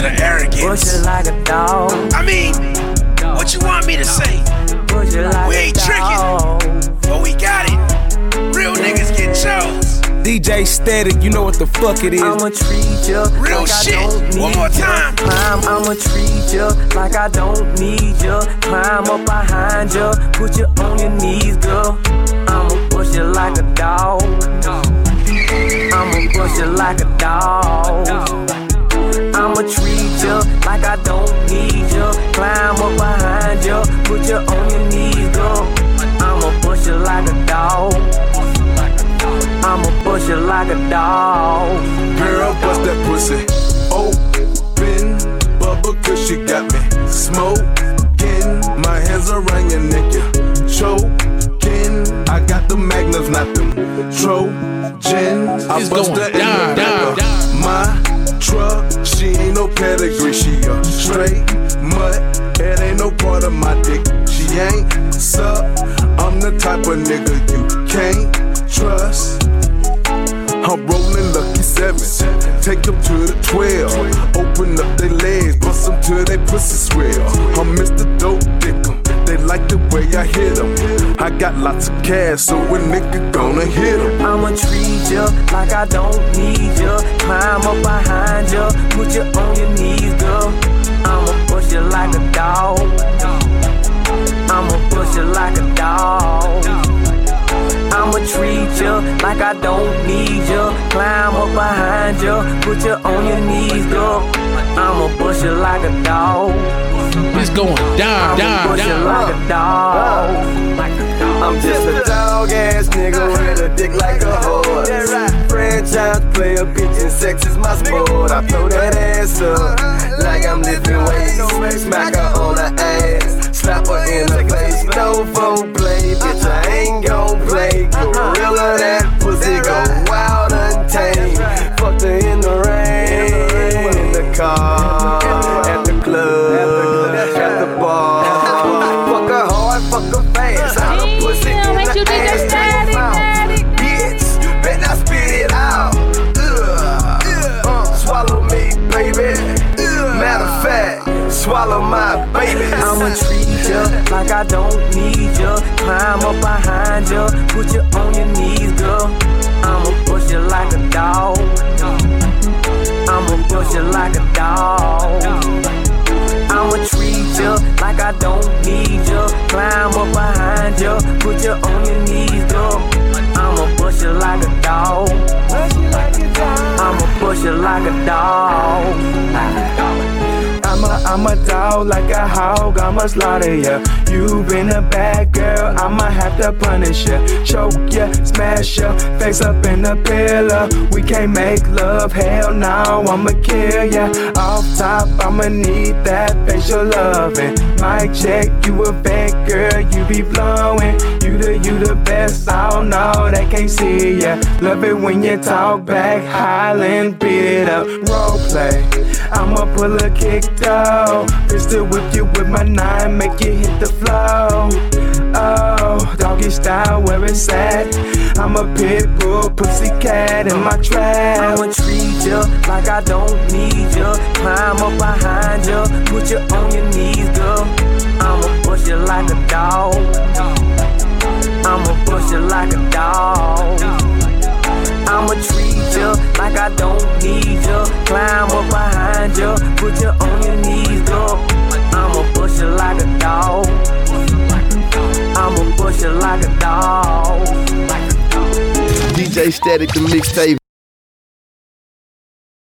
to the arrogance. Push it like a dog. I mean, what you want me to say? Push it like We ain't a dog. But we got it. Real niggas get chose. DJ Static, you know what the fuck it is. I'ma treat ya Real like shit. I don't need One more ya. time. Climb, I'ma treat ya like I don't need ya. Climb up behind ya, put you on your knees, girl. Like I don't need you. Climb up behind you, put you on your knees, girl. I'ma push you like a dog. I'ma push you like a dog. Girl, bust that pussy open. Bubble, cause she got me smoking. My hands around your neck, you choking. I got the magnums, not them Trojans. I bust going her in down, the pedigree, she a straight mutt. It ain't no part of my dick. She ain't suck. I'm the type of nigga you can't trust. I'm rolling lucky sevens. Take them to the 12. Open up their legs, bust them till they pussy swell. I'm Mr. Dope Dicker. They like the way I hit them. I got lots of cash, so a nigga gonna hit them. I'ma treat you like I don't need you. Climb up behind you, put you on your knees, girl. I'ma push you like a dog. I'ma push you like a dog. I'ma treat you like I don't need you. Climb up behind you, put you on your knees, girl. I'ma push you like a dog. It's going down, I'ma down, you down. Sex is my sport. I throw that ass up like I'm lifting weights. Smack her on the ass, slap her in the face. No phone play, bitch, I ain't gon' play. Gorilla that pussy go wild and tame. Fucked her in the rain, in the car, swallow my baby. I'ma treat you like I don't need you. Climb up behind you, put you on your knees, girl. I'ma push you like a dog. I'ma push you like a dog. I'ma treat you like I don't need you. Climb up behind you, put you on your knees, girl. I'ma push you like a dog. I'ma push you like a dog. I'm a dog like a hog, I'ma slaughter ya. You been a bad girl, I'ma have to punish ya. Choke ya, smash ya, face up in the pillar. We can't make love, hell no, I'ma kill ya. Off top, I'ma need that facial loving. Mic check, you a bad girl, you be blowing. You the, you the best, I don't know, they can't see ya. Love it when you talk back, hollering, beat it up, role play. I'ma pull a kick though. Pistol whip you with my nine, make you hit the flow. Oh, doggy style where it's at. I'm a pit bull, pussy cat in my trap. I'ma treat you like I don't need you. Climb up behind you, put you on your knees, girl. I'ma push you like a dog. I'ma push you like a dog. I'ma treat you like I don't need you. Climb up behind you, put you on your knees. I'ma push you like a dog. I'ma push you like a dog. DJ Static, the mixtape.